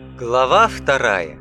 Глава вторая.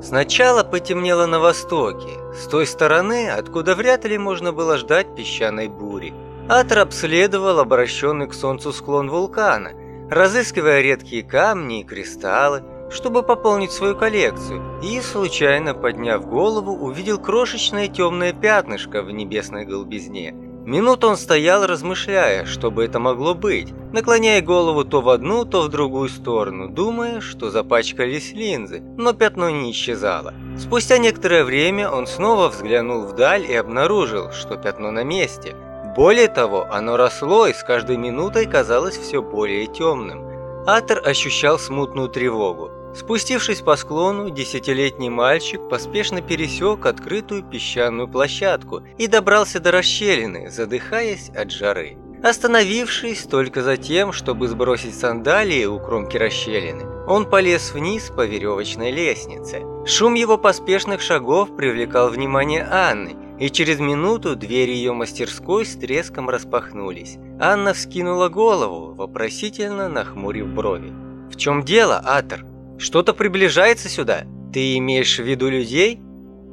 Сначала потемнело на востоке, с той стороны, откуда вряд ли можно было ждать песчаной бури. Атор обследовал обращенный к солнцу склон вулкана, разыскивая редкие камни и кристаллы, чтобы пополнить свою коллекцию, и, случайно подняв голову, увидел крошечное темное пятнышко в небесной голубизне. Минуту он стоял, размышляя, что бы это могло быть, наклоняя голову то в одну, то в другую сторону, думая, что запачкались линзы, но пятно не исчезало. Спустя некоторое время он снова взглянул вдаль и обнаружил, что пятно на месте. Более того, оно росло и с каждой минутой казалось все более темным. Атер ощущал смутную тревогу. Спустившись по склону, десятилетний мальчик поспешно пересек открытую песчаную площадку и добрался до расщелины, задыхаясь от жары. Остановившись только за тем, чтобы сбросить сандалии у кромки расщелины, он полез вниз по веревочной лестнице. Шум его поспешных шагов привлекал внимание Анны, и через минуту двери ее мастерской с треском распахнулись. Анна вскинула голову, вопросительно нахмурив брови. «В чем дело, Атер?» Что-то приближается сюда. Ты имеешь в виду людей?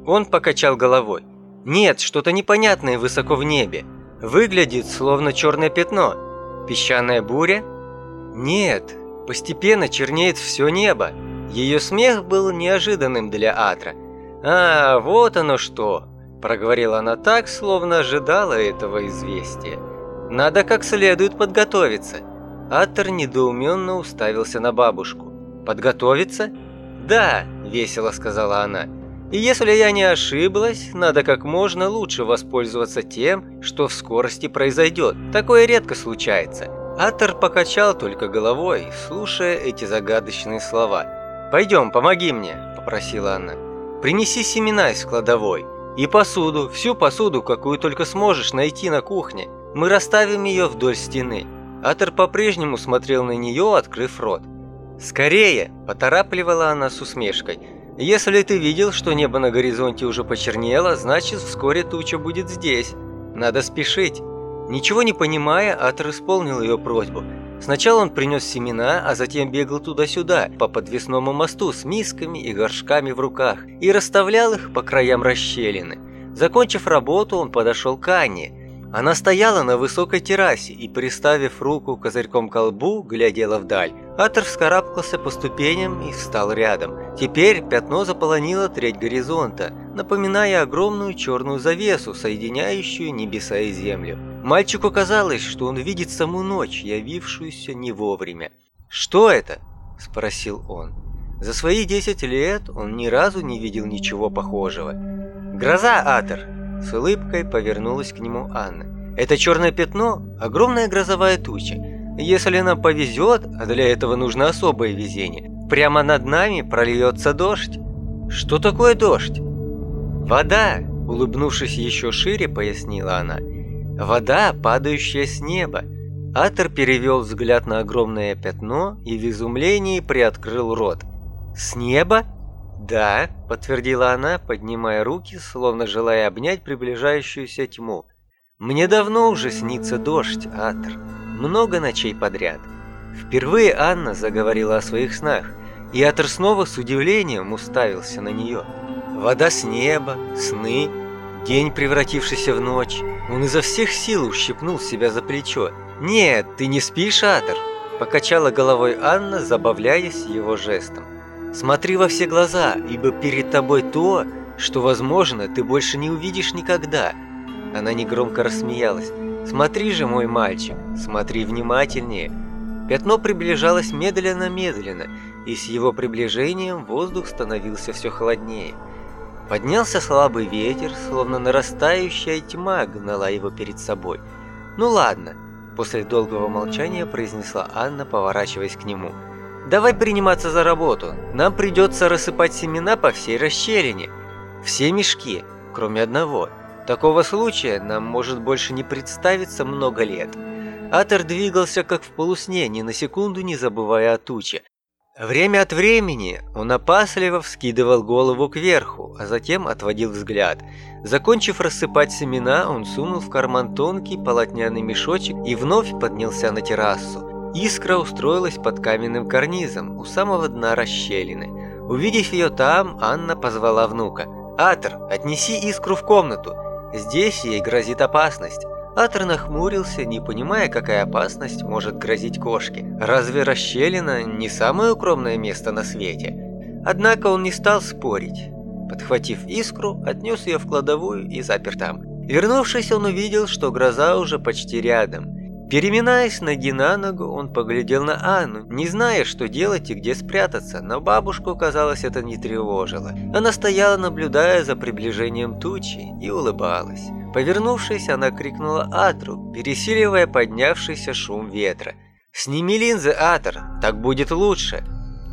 Он покачал головой. Нет, что-то непонятное высоко в небе. Выглядит словно черное пятно. Песчаная буря? Нет, постепенно чернеет все небо. Ее смех был неожиданным для Атра. «А, вот оно что!» – проговорила она так, словно ожидала этого известия. «Надо как следует подготовиться». Атр недоуменно уставился на бабушку. Подготовиться? Да, весело сказала она. И если я не ошиблась, надо как можно лучше воспользоваться тем, что в скорости произойдет. Такое редко случается. Атор покачал только головой, слушая эти загадочные слова. «Пойдем, помоги мне», – попросила она. «Принеси семена из кладовой. И посуду, всю посуду, какую только сможешь найти на кухне. Мы расставим ее вдоль стены». Атор по-прежнему смотрел на нее, открыв рот. «Скорее!» – поторапливала она с усмешкой. «Если ты видел, что небо на горизонте уже почернело, значит, вскоре туча будет здесь. Надо спешить». Ничего не понимая, Атор исполнил ее просьбу. Сначала он принес семена, а затем бегал туда-сюда, по подвесному мосту с мисками и горшками в руках, и расставлял их по краям расщелины. Закончив работу, он подошел к Анне. Она стояла на высокой террасе и, приставив руку козырьком к колбу, глядела вдаль. Атор вскарабкался по ступеням и встал рядом. Теперь пятно заполонило треть горизонта, напоминая огромную черную завесу, соединяющую небеса и землю. Мальчику казалось, что он видит саму ночь, явившуюся не вовремя. «Что это?» – спросил он. За свои десять лет он ни разу не видел ничего похожего. «Гроза, Атор!» С улыбкой повернулась к нему Анна. «Это черное пятно – огромная грозовая туча. Если нам повезет, а для этого нужно особое везение, прямо над нами прольется дождь». «Что такое дождь?» «Вода!» – улыбнувшись еще шире, пояснила она. «Вода, падающая с неба». Атор перевел взгляд на огромное пятно и в изумлении приоткрыл рот. «С неба?» «Да», — подтвердила она, поднимая руки, словно желая обнять приближающуюся тьму. «Мне давно уже снится дождь, Атр. Много ночей подряд». Впервые Анна заговорила о своих снах, и Атр снова с удивлением уставился на нее. Вода с неба, сны, день, превратившийся в ночь. Он изо всех сил ущипнул себя за плечо. «Нет, ты не спишь, Атр!» Покачала головой Анна, забавляясь его жестом. Смотри во все глаза, ибо перед тобой то, что, возможно, ты больше не увидишь никогда. Она негромко рассмеялась. Смотри же, мой мальчик, смотри внимательнее. Пятно приближалось медленно-медленно, и с его приближением воздух становился все холоднее. Поднялся слабый ветер, словно нарастающая тьма гнала его перед собой. «Ну ладно», – после долгого молчания произнесла Анна, поворачиваясь к нему – Давай приниматься за работу. Нам придется рассыпать семена по всей расщелине. Все мешки, кроме одного. Такого случая нам может больше не представиться много лет. Атер двигался как в полусне, ни на секунду не забывая о туче. Время от времени он опасливо вскидывал голову кверху, а затем отводил взгляд. Закончив рассыпать семена, он сунул в карман тонкий полотняный мешочек и вновь поднялся на террасу. Искра устроилась под каменным карнизом у самого дна расщелины. Увидев ее там, Анна позвала внука. «Атр, отнеси искру в комнату. Здесь ей грозит опасность». Атр нахмурился, не понимая, какая опасность может грозить кошке. Разве расщелина не самое укромное место на свете? Однако он не стал спорить. Подхватив искру, отнес ее в кладовую и запер там. Вернувшись, он увидел, что гроза уже почти рядом. Переминаясь ноги на ногу, он поглядел на Анну, не зная, что делать и где спрятаться, но бабушку, казалось, это не тревожило. Она стояла, наблюдая за приближением тучи, и улыбалась. Повернувшись, она крикнула Атру, пересиливая поднявшийся шум ветра. «Сними линзы, Атр, так будет лучше!»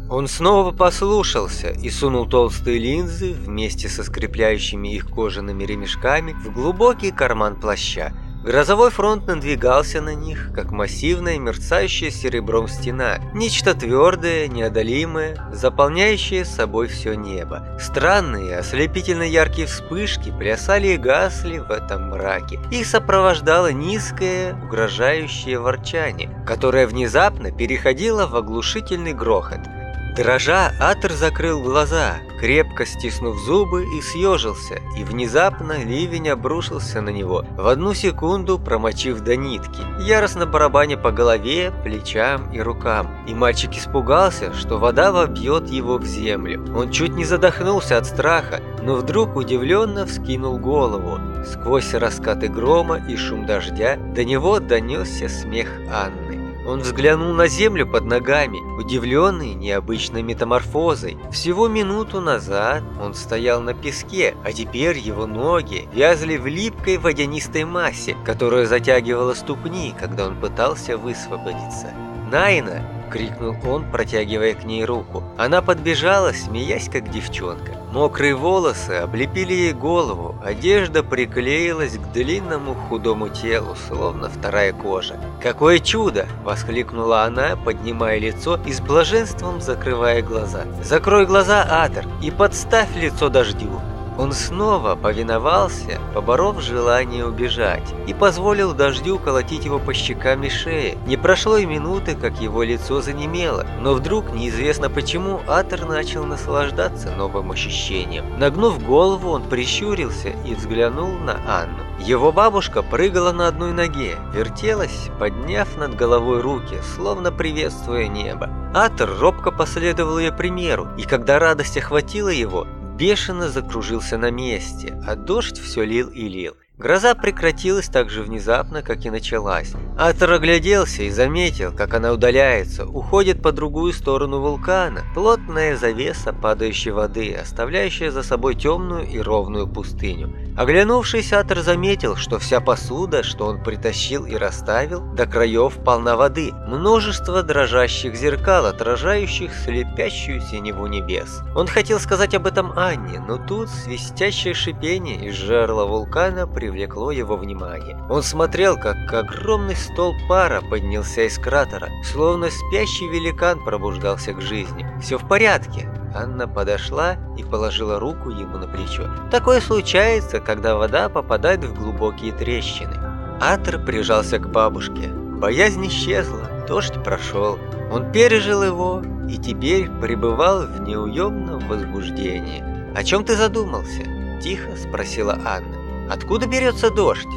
Он снова послушался и сунул толстые линзы вместе со скрепляющими их кожаными ремешками в глубокий карман плаща. Грозовой фронт надвигался на них, как массивная мерцающая серебром стена, нечто твердое, неодолимое, заполняющее собой все небо. Странные, ослепительно яркие вспышки плясали и гасли в этом мраке. Их сопровождало низкое, угрожающее ворчание, которое внезапно переходило в оглушительный грохот – Дрожа, Атер закрыл глаза, крепко стиснув зубы и съежился, и внезапно ливень обрушился на него, в одну секунду промочив до нитки, яростно барабаня по голове, плечам и рукам. И мальчик испугался, что вода вобьет его в землю. Он чуть не задохнулся от страха, но вдруг удивленно вскинул голову. Сквозь раскаты грома и шум дождя до него донесся смех Анны. Он взглянул на землю под ногами, удивленный необычной метаморфозой. Всего минуту назад он стоял на песке, а теперь его ноги вязли в липкой водянистой массе, которая затягивала ступни, когда он пытался высвободиться. «Найна!» – крикнул он, протягивая к ней руку. Она подбежала, смеясь как девчонка. Мокрые волосы облепили ей голову, одежда приклеилась к длинному худому телу, словно вторая кожа. «Какое чудо!» – воскликнула она, поднимая лицо и с блаженством закрывая глаза. «Закрой глаза, Атер, и подставь лицо дождю!» Он снова повиновался, поборов желание убежать, и позволил дождю колотить его по щекам и шее. Не прошло и минуты, как его лицо занемело, но вдруг, неизвестно почему, Атер начал наслаждаться новым ощущением. Нагнув голову, он прищурился и взглянул на Анну. Его бабушка прыгала на одной ноге, вертелась, подняв над головой руки, словно приветствуя небо. Атер робко последовал ее примеру, и когда радость охватила его, бешено закружился на месте, а дождь все лил и лил. Гроза прекратилась так же внезапно, как и началась. Атор огляделся и заметил, как она удаляется, уходит по другую сторону вулкана. Плотная завеса падающей воды, оставляющая за собой темную и ровную пустыню. Оглянувшись, Атор заметил, что вся посуда, что он притащил и расставил, до краев полна воды. Множество дрожащих зеркал, отражающих слепящую синеву небес. Он хотел сказать об этом Анне, но тут свистящее шипение из жерла вулкана при привлекло его внимание. Он смотрел, как огромный стол пара поднялся из кратера, словно спящий великан пробуждался к жизни. «Все в порядке!» Анна подошла и положила руку ему на плечо. Такое случается, когда вода попадает в глубокие трещины. Атр прижался к бабушке. Боязнь исчезла, дождь прошел. Он пережил его и теперь пребывал в неуемном возбуждении. «О чем ты задумался?» – тихо спросила Анна. Откуда берется дождь?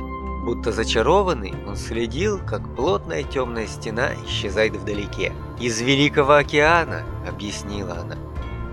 Будто зачарованный, он следил, как плотная темная стена исчезает вдалеке. «Из Великого океана», — объяснила она.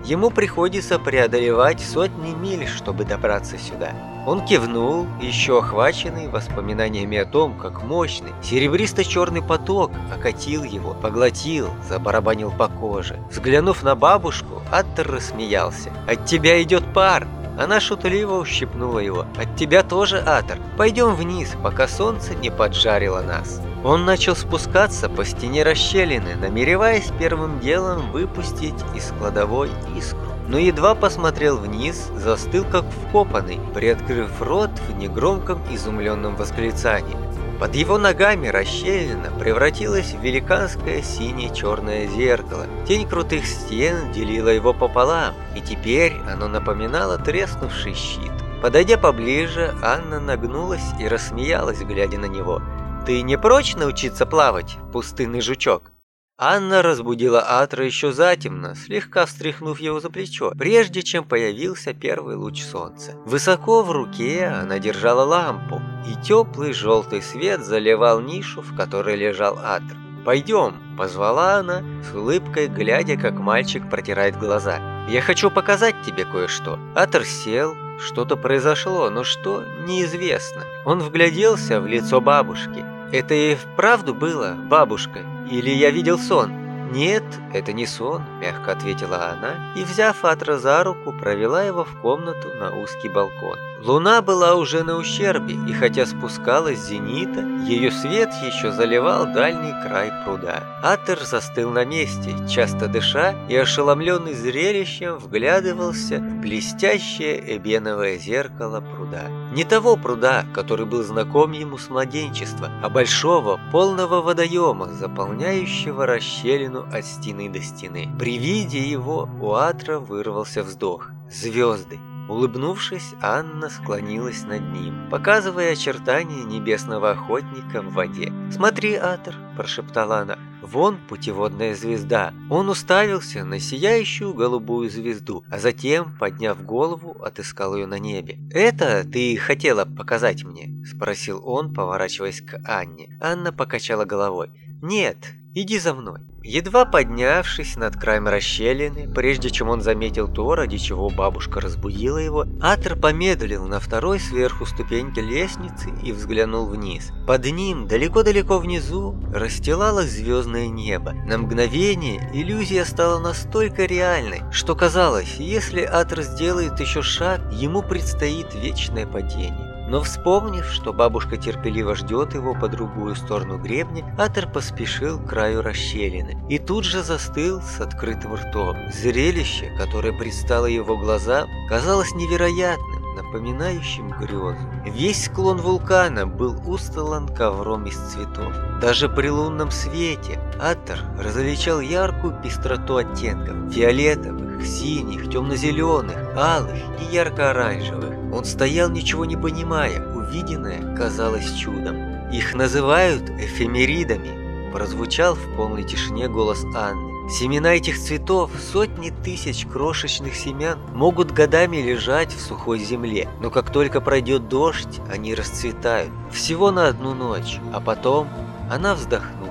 Ему приходится преодолевать сотни миль, чтобы добраться сюда. Он кивнул, еще охваченный воспоминаниями о том, как мощный серебристо-черный поток окатил его, поглотил, забарабанил по коже. Взглянув на бабушку, Аттер рассмеялся. «От тебя идет пар!» Она шутливо ущипнула его. «От тебя тоже, Атор. Пойдем вниз, пока солнце не поджарило нас». Он начал спускаться по стене расщелины, намереваясь первым делом выпустить из кладовой искру. Но едва посмотрел вниз, застыл как вкопанный, приоткрыв рот в негромком изумленном восклицании. Под его ногами расщелина превратилась в великанское сине-черное зеркало. Тень крутых стен делила его пополам, и теперь оно напоминало треснувший щит. Подойдя поближе, Анна нагнулась и рассмеялась, глядя на него. «Ты не прочь научиться плавать, пустынный жучок?» Анна разбудила Атра еще затемно, слегка встряхнув его за плечо, прежде чем появился первый луч солнца. Высоко в руке она держала лампу, и теплый желтый свет заливал нишу, в которой лежал Атр. «Пойдем», – позвала она, с улыбкой глядя, как мальчик протирает глаза. «Я хочу показать тебе кое-что». Атр сел, что-то произошло, но что – неизвестно. Он вгляделся в лицо бабушки. «Это и вправду было, бабушка?» Или я видел сон?» «Нет, это не сон», – мягко ответила она и, взяв Атра за руку, провела его в комнату на узкий балкон. Луна была уже на ущербе, и хотя спускалась с зенита, ее свет еще заливал дальний край пруда. Атер застыл на месте, часто дыша, и ошеломленный зрелищем вглядывался в блестящее эбеновое зеркало пруда. Не того пруда, который был знаком ему с младенчества, а большого, полного водоема, заполняющего расщелину от стены до стены. При виде его у Атра вырвался вздох. Звезды. Улыбнувшись, Анна склонилась над ним, показывая очертания небесного охотника в воде. «Смотри, Атор!» – прошептала она. «Вон путеводная звезда!» Он уставился на сияющую голубую звезду, а затем, подняв голову, отыскал ее на небе. «Это ты хотела показать мне?» – спросил он, поворачиваясь к Анне. Анна покачала головой. «Нет, иди за мной». Едва поднявшись над краем расщелины, прежде чем он заметил то, ради чего бабушка разбудила его, Атер помедлил на второй сверху ступеньке лестницы и взглянул вниз. Под ним, далеко-далеко внизу, расстилалось звездное небо. На мгновение иллюзия стала настолько реальной, что казалось, если Атер сделает еще шаг, ему предстоит вечное падение. Но вспомнив, что бабушка терпеливо ждет его по другую сторону гребня, Атер поспешил к краю расщелины и тут же застыл с открытым ртом. Зрелище, которое предстало его глазам, казалось невероятным, напоминающим грезу. Весь склон вулкана был устлан ковром из цветов. Даже при лунном свете Атер различал яркую пестроту оттенков – фиолетовых, синих, темно-зеленых, алых и ярко-оранжевых. Он стоял, ничего не понимая, увиденное казалось чудом. «Их называют эфемеридами», – прозвучал в полной тишине голос Анны. Семена этих цветов, сотни тысяч крошечных семян, могут годами лежать в сухой земле, но как только пройдет дождь, они расцветают. Всего на одну ночь, а потом она вздохнула.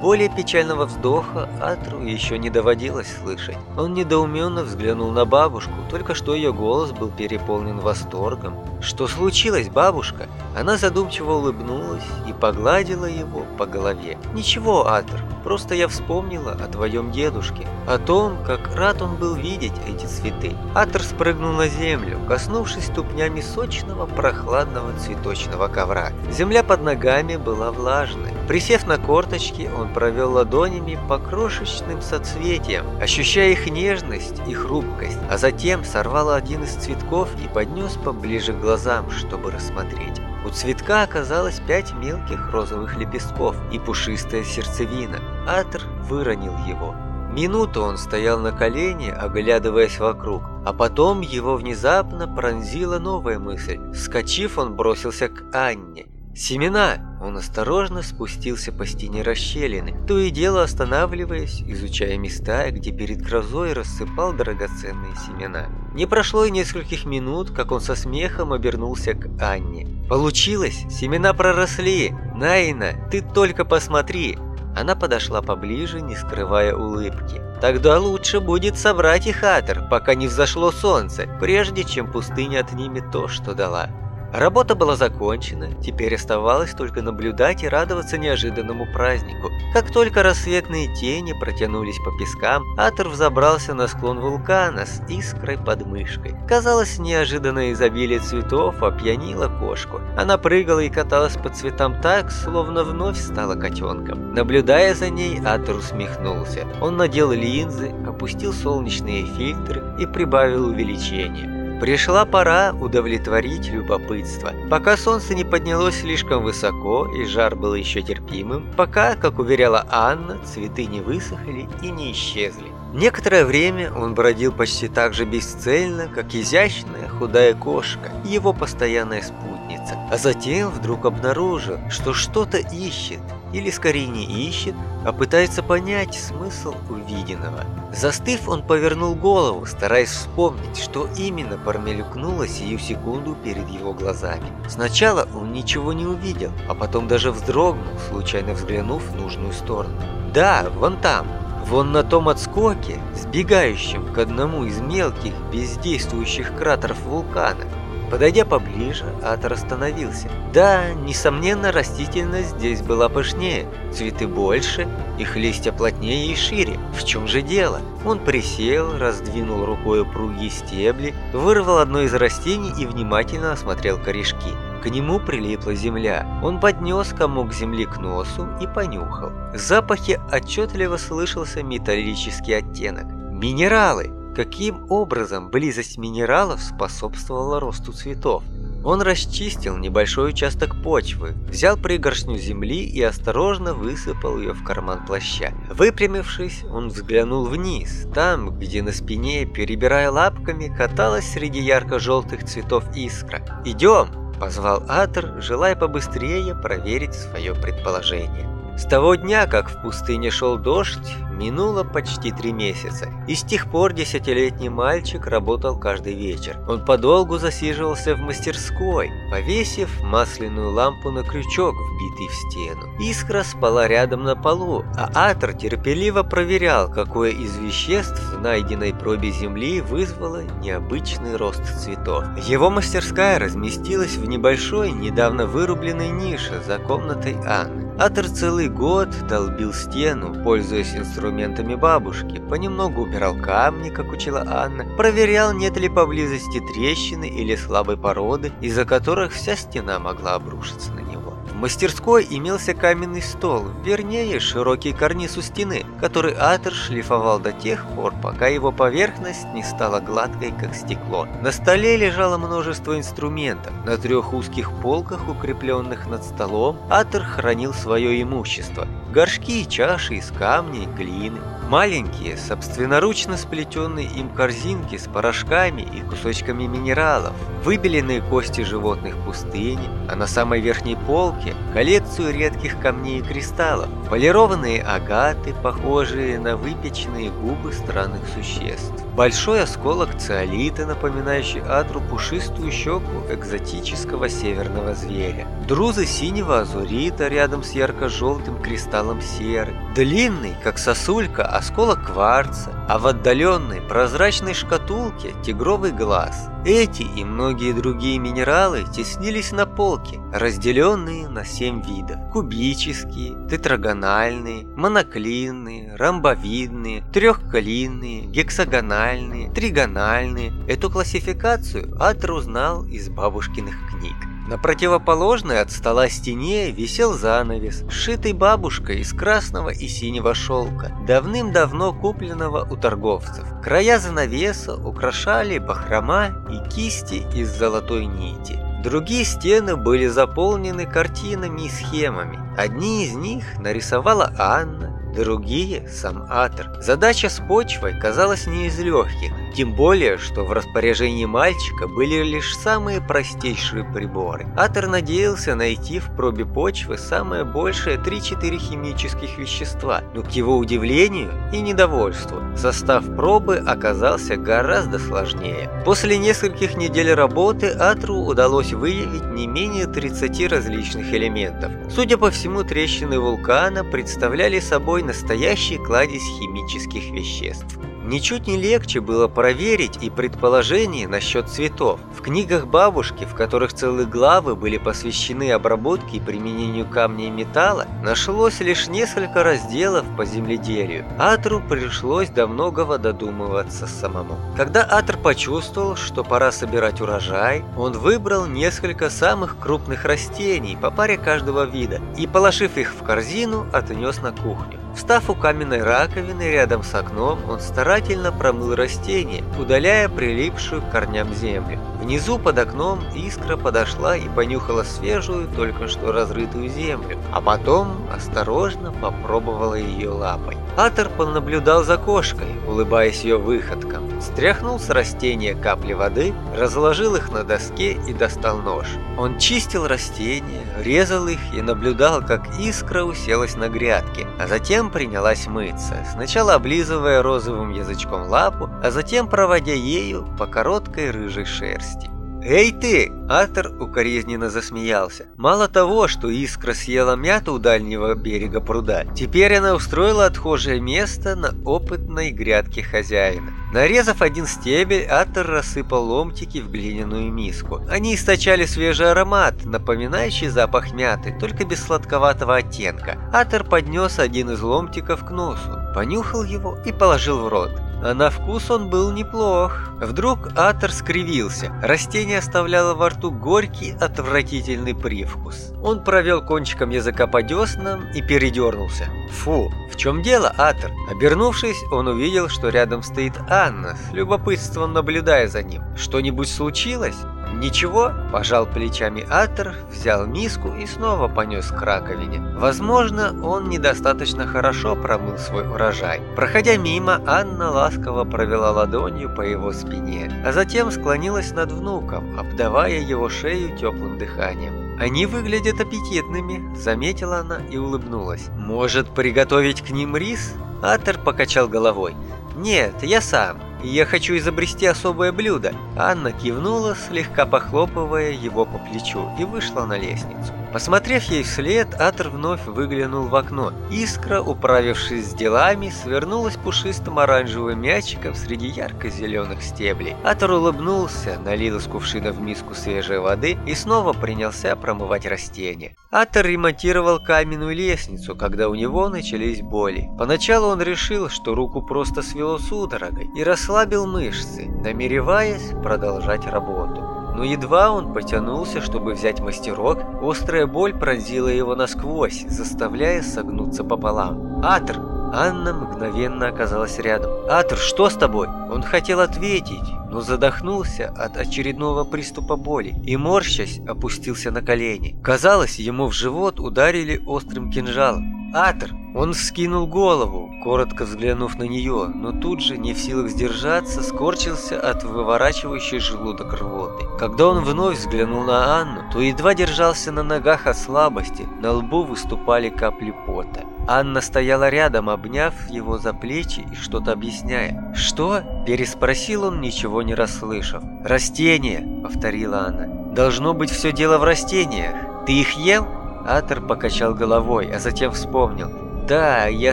Более печального вздоха Атру еще не доводилось слышать. Он недоуменно взглянул на бабушку, только что ее голос был переполнен восторгом. «Что случилось, бабушка?» Она задумчиво улыбнулась и погладила его по голове. «Ничего, Атр, просто я вспомнила о твоем дедушке, о том, как рад он был видеть эти цветы». Атр спрыгнул на землю, коснувшись ступнями сочного прохладного цветочного ковра. Земля под ногами была влажной. Присев на корточки, он провел ладонями по крошечным соцветиям, ощущая их нежность и хрупкость, а затем сорвал один из цветков и поднес поближе к глазам, чтобы рассмотреть. У цветка оказалось пять мелких розовых лепестков и пушистая сердцевина. Атр выронил его. Минуту он стоял на колене, оглядываясь вокруг, а потом его внезапно пронзила новая мысль. Вскочив, он бросился к Анне. «Семена!» Он осторожно спустился по стене расщелины, то и дело останавливаясь, изучая места, где перед грозой рассыпал драгоценные семена. Не прошло и нескольких минут, как он со смехом обернулся к Анне. «Получилось! Семена проросли! Найна, ты только посмотри!» Она подошла поближе, не скрывая улыбки. «Тогда лучше будет собрать их, Атер, пока не взошло солнце, прежде чем пустыня отнимет то, что дала». Работа была закончена, теперь оставалось только наблюдать и радоваться неожиданному празднику. Как только рассветные тени протянулись по пескам, Атор взобрался на склон вулкана с искрой под мышкой. Казалось, неожиданное изобилие цветов опьянило кошку. Она прыгала и каталась по цветам так, словно вновь стала котенком. Наблюдая за ней, Атор усмехнулся. Он надел линзы, опустил солнечные фильтры и прибавил увеличение. Пришла пора удовлетворить любопытство. Пока солнце не поднялось слишком высоко и жар был еще терпимым, пока, как уверяла Анна, цветы не высохли и не исчезли. Некоторое время он бродил почти так же бесцельно, как изящная худая кошка, его постоянная спутница, а затем вдруг обнаружил, что что-то ищет или скорее не ищет, а пытается понять смысл увиденного. Застыв, он повернул голову, стараясь вспомнить, что именно промелькнуло сию секунду перед его глазами. Сначала он ничего не увидел, а потом даже вздрогнул, случайно взглянув в нужную сторону. Да, вон там, вон на том отскоке, сбегающем к одному из мелких бездействующих кратеров вулкана, Подойдя поближе, Атор остановился. Да, несомненно, растительность здесь была пышнее, цветы больше, их листья плотнее и шире. В чем же дело? Он присел, раздвинул рукой упругие стебли, вырвал одно из растений и внимательно осмотрел корешки. К нему прилипла земля. Он поднес комок земли к носу и понюхал. В запахе отчетливо слышался металлический оттенок. Минералы! Каким образом близость минералов способствовала росту цветов? Он расчистил небольшой участок почвы, взял пригоршню земли и осторожно высыпал ее в карман плаща. Выпрямившись, он взглянул вниз, там, где на спине, перебирая лапками, каталась среди ярко-желтых цветов искра. «Идем!» – позвал Атер, желая побыстрее проверить свое предположение. С того дня, как в пустыне шел дождь, минуло почти три месяца, и с тех пор десятилетний мальчик работал каждый вечер. Он подолгу засиживался в мастерской, повесив масляную лампу на крючок, вбитый в стену. Искра спала рядом на полу, а Атор терпеливо проверял, какое из веществ в найденной пробе земли вызвало необычный рост цветов. Его мастерская разместилась в небольшой, недавно вырубленной нише за комнатой Анны. Атер целый год долбил стену, пользуясь инструментами бабушки, понемногу убирал камни, как учила Анна, проверял, нет ли поблизости трещины или слабой породы, из-за которых вся стена могла обрушиться на него мастерской имелся каменный стол, вернее, широкий карниз у стены, который Атер шлифовал до тех пор, пока его поверхность не стала гладкой, как стекло. На столе лежало множество инструментов. На трех узких полках, укрепленных над столом, Атер хранил свое имущество. Горшки и чаши из камня и глины, Маленькие, собственноручно сплетенные им корзинки с порошками и кусочками минералов, выбеленные кости животных пустыни, а на самой верхней полке коллекцию редких камней и кристаллов, полированные агаты, похожие на выпеченные губы странных существ. Большой осколок циолита, напоминающий адру пушистую щеку экзотического северного зверя. Друзы синего азурита рядом с ярко-желтым кристаллом серы. Длинный, как сосулька, осколок кварца, а в отдаленной прозрачной шкатулке тигровый глаз. Эти и многие другие минералы теснились на полке, разделенные на семь видов. Кубические, тетрагональные, моноклинные, ромбовидные, трехклинные, гексагональные, тригональные. Эту классификацию Атр узнал из бабушкиных книг. На противоположной от стола стене висел занавес, сшитый бабушкой из красного и синего шелка, давным-давно купленного у торговцев. Края занавеса украшали бахрома и кисти из золотой нити. Другие стены были заполнены картинами и схемами. Одни из них нарисовала Анна, другие – сам Атер. Задача с почвой казалась не из легких, тем более, что в распоряжении мальчика были лишь самые простейшие приборы. Атер надеялся найти в пробе почвы самое большее 3-4 химических вещества, но к его удивлению и недовольству состав пробы оказался гораздо сложнее. После нескольких недель работы Атру удалось выявить не менее 30 различных элементов. Судя по всему, трещины вулкана представляли собой настоящий кладезь химических веществ. Ничуть не легче было проверить и предположение насчет цветов. В книгах бабушки, в которых целые главы были посвящены обработке и применению камня и металла, нашлось лишь несколько разделов по земледелию. Атру пришлось до многого додумываться самому. Когда Атр почувствовал, что пора собирать урожай, он выбрал несколько самых крупных растений по паре каждого вида и, положив их в корзину, отнес на кухню. Встав у каменной раковины рядом с окном, он старательно промыл растение, удаляя прилипшую к корням землю. Внизу под окном искра подошла и понюхала свежую, только что разрытую землю, а потом осторожно попробовала ее лапой. Атор понаблюдал за кошкой, улыбаясь ее выходкам, стряхнул с растения капли воды, разложил их на доске и достал нож. Он чистил растения, резал их и наблюдал, как искра уселась на грядке, а затем принялась мыться, сначала облизывая розовым язычком лапу, а затем проводя ею по короткой рыжей шерсти. «Эй ты!» – Атор укоризненно засмеялся. Мало того, что искра съела мяту у дальнего берега пруда, теперь она устроила отхожее место на опытной грядке хозяина. Нарезав один стебель, Атор рассыпал ломтики в глиняную миску. Они источали свежий аромат, напоминающий запах мяты, только без сладковатого оттенка. Атор поднес один из ломтиков к носу, понюхал его и положил в рот а на вкус он был неплох. Вдруг Атор скривился. Растение оставляло во рту горький, отвратительный привкус. Он провел кончиком языка по деснам и передернулся. Фу, в чем дело, Атор? Обернувшись, он увидел, что рядом стоит Анна, с любопытством наблюдая за ним. Что-нибудь случилось? «Ничего», – пожал плечами Атер, взял миску и снова понес к раковине. Возможно, он недостаточно хорошо промыл свой урожай. Проходя мимо, Анна ласково провела ладонью по его спине, а затем склонилась над внуком, обдавая его шею теплым дыханием. «Они выглядят аппетитными», – заметила она и улыбнулась. «Может, приготовить к ним рис?» Атер покачал головой. «Нет, я сам я хочу изобрести особое блюдо». Анна кивнула, слегка похлопывая его по плечу, и вышла на лестницу. Посмотрев ей вслед, Атр вновь выглянул в окно. Искра, управившись с делами, свернулась пушистым оранжевым мячиком среди ярко-зеленых стеблей. Атр улыбнулся, налил из кувшина в миску свежей воды и снова принялся промывать растения. Атр ремонтировал каменную лестницу, когда у него начались боли. Поначалу он решил, что руку просто свело судорогой и расслабил мышцы, намереваясь продолжать работу. Но едва он потянулся, чтобы взять мастерок, острая боль пронзила его насквозь, заставляя согнуться пополам. «Атр!» Анна мгновенно оказалась рядом. «Атр, что с тобой?» Он хотел ответить, но задохнулся от очередного приступа боли и, морщась, опустился на колени. Казалось, ему в живот ударили острым кинжалом. «Атр!» Он вскинул голову, коротко взглянув на нее, но тут же, не в силах сдержаться, скорчился от выворачивающей желудок рвоты. Когда он вновь взглянул на Анну, то едва держался на ногах от слабости, на лбу выступали капли пота. Анна стояла рядом, обняв его за плечи и что-то объясняя. «Что?» – переспросил он, ничего не расслышав. «Растения!» – повторила она. «Должно быть все дело в растениях. Ты их ел?» Атор покачал головой, а затем вспомнил. «Да, я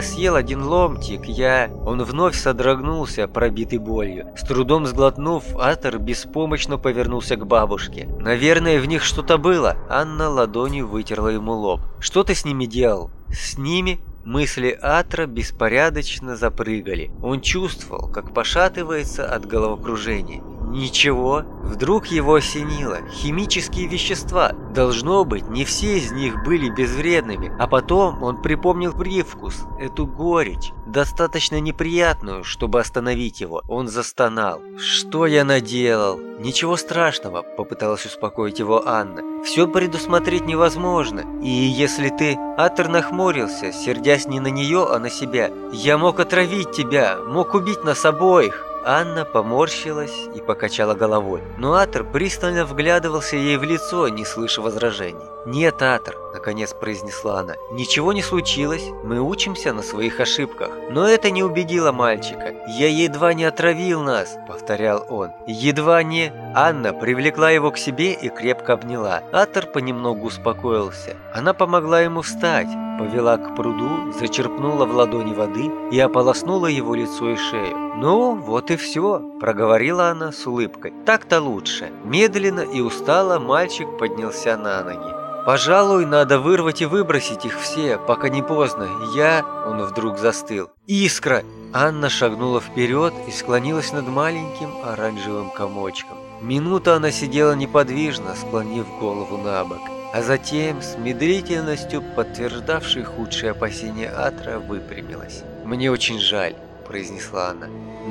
съел один ломтик, я...» Он вновь содрогнулся, пробитый болью. С трудом сглотнув, Атор беспомощно повернулся к бабушке. «Наверное, в них что-то было». Анна ладонью вытерла ему лоб. «Что ты с ними делал?» «С ними?» Мысли Атра беспорядочно запрыгали. Он чувствовал, как пошатывается от головокружения. Ничего. Вдруг его осенило. Химические вещества. Должно быть, не все из них были безвредными. А потом он припомнил привкус, эту горечь, достаточно неприятную, чтобы остановить его. Он застонал. «Что я наделал?» «Ничего страшного», — попыталась успокоить его Анна. «Все предусмотреть невозможно. И если ты...» Атер нахмурился, сердясь не на нее, а на себя. «Я мог отравить тебя, мог убить нас обоих». Анна поморщилась и покачала головой, но Атор пристально вглядывался ей в лицо, не слыша возражений. «Нет, Атор», — наконец произнесла она, — «ничего не случилось, мы учимся на своих ошибках». Но это не убедило мальчика. «Я едва не отравил нас», — повторял он. «Едва не...» Анна привлекла его к себе и крепко обняла. Атор понемногу успокоился. Она помогла ему встать, повела к пруду, зачерпнула в ладони воды и ополоснула его лицо и шею. «Ну, вот и все», – проговорила она с улыбкой. «Так-то лучше». Медленно и устало мальчик поднялся на ноги. «Пожалуй, надо вырвать и выбросить их все, пока не поздно. Я...» Он вдруг застыл. «Искра!» Анна шагнула вперед и склонилась над маленьким оранжевым комочком. Минуту она сидела неподвижно, склонив голову на бок а затем, с медлительностью, подтверждавшей худшие опасения Атра, выпрямилась. «Мне очень жаль», – произнесла она.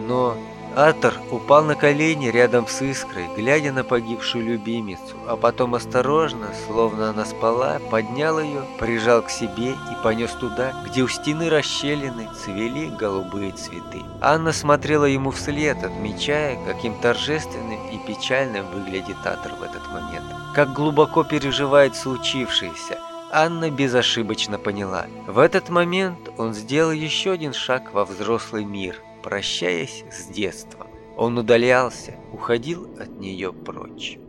«Но Атор упал на колени рядом с Искрой, глядя на погибшую любимицу, а потом осторожно, словно она спала, поднял ее, прижал к себе и понес туда, где у стены расщелины цвели голубые цветы. Анна смотрела ему вслед, отмечая, каким торжественным и печальным выглядит Атор в этот момент. Как глубоко переживает случившееся, Анна безошибочно поняла. В этот момент он сделал еще один шаг во взрослый мир – прощаясь с детством. Он удалялся, уходил от нее прочь.